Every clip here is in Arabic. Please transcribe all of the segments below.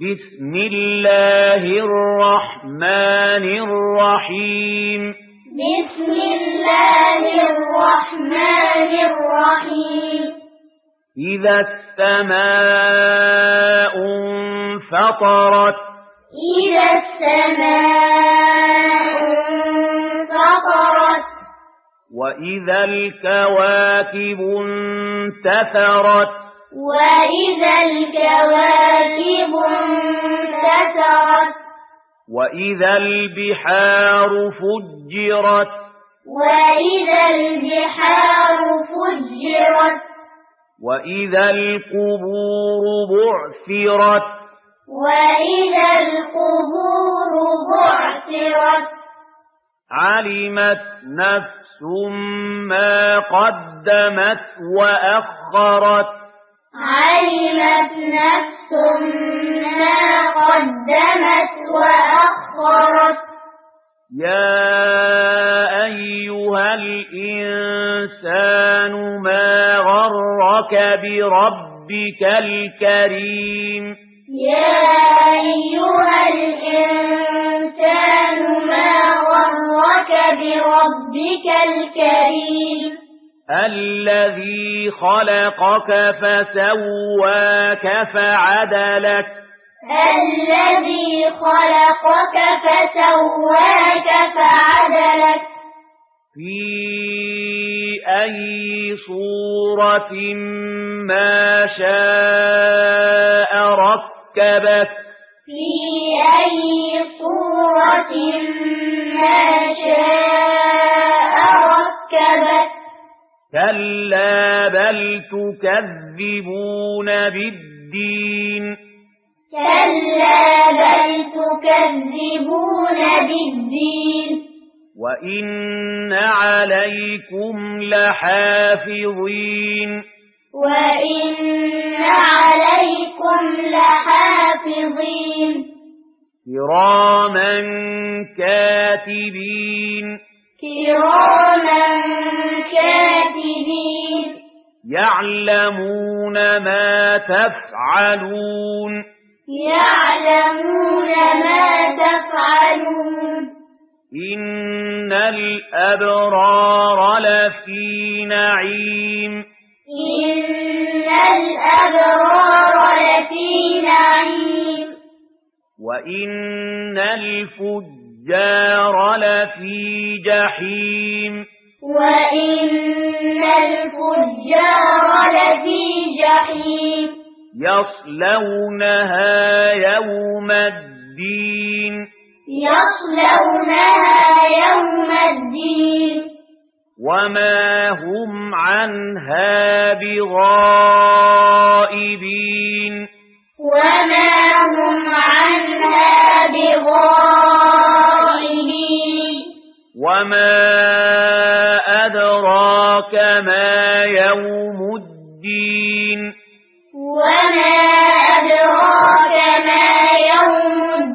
بسم الله الرحمن الرحيم بسم الله الرحمن الرحيم إذا السماء فطرت إذا السماء فطرت وإذا الكواكب انتثرت۔ وَإِذَا الْكَوَاكِبُ انتثرت وَإِذَا الْبِحَارُ فُجِّرَتْ وَإِذَا الْبِحَارُ فُجِّرَتْ وَإِذَا الْقُبُورُ بُعْثِرَتْ وَإِذَا الْقُبُورُ بُعْثِرَتْ عَلِمَتْ نَفْسٌ مَا قَدَّمَتْ وَأَخَّرَتْ علمت نفس ما قدمت وأخرت. يا أيها الإنسان ما غرك بربك الكريم؟ يا أيها الإنسان ما غرك بربك الكريم؟ الذي خلقك فسواك فعدلك الذي خلقك فسواك فعدلك في أي صورة ما شاء ركبك في أي صورة ما شاء كلا بل تكذبون بالدين كلا بل تكذبون بالدين وإن عليكم لحافظين وإن عليكم لحافظين كراما كاتبين كراما يعلمون ما تفعلون. يعلمون ما تفعلون. إن الأبرار لفي نعيم. إن الأبرار لفي نعيم. وإن الفجار لفي جحيم. وإن الفجار الجحيم يصلونها يوم الدين. يصلونها يوم الدين. وما هم عنها بغائبين. وما هم عنها بغائبين. وما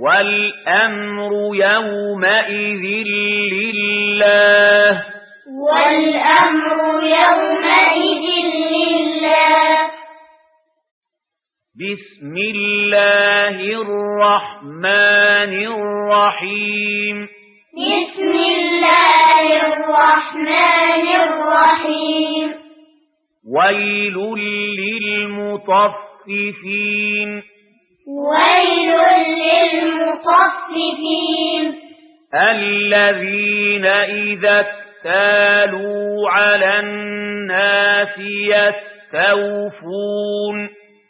والأمر يومئذ لله. والأمر يومئذ لله. بسم الله الرحمن الرحيم. بسم الله الرحمن الرحيم. ويل للمطففين. ويل للمطففين الذين إذا اكتالوا على الناس يستوفون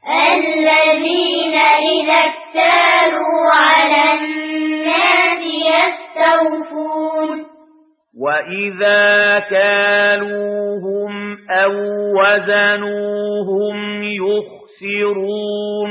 الذين إذا اكتالوا على الناس يستوفون وَإِذَا كَالُوهُمْ أَوْ وَزَنُوهُمْ يُخْسِرُونَ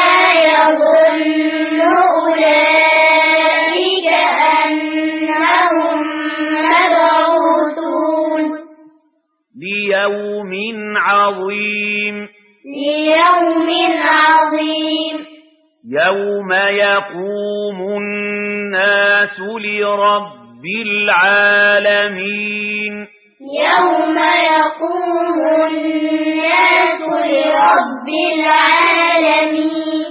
ليوم عظيم ليوم عظيم يوم يقوم الناس لرب العالمين يوم يقوم الناس لرب العالمين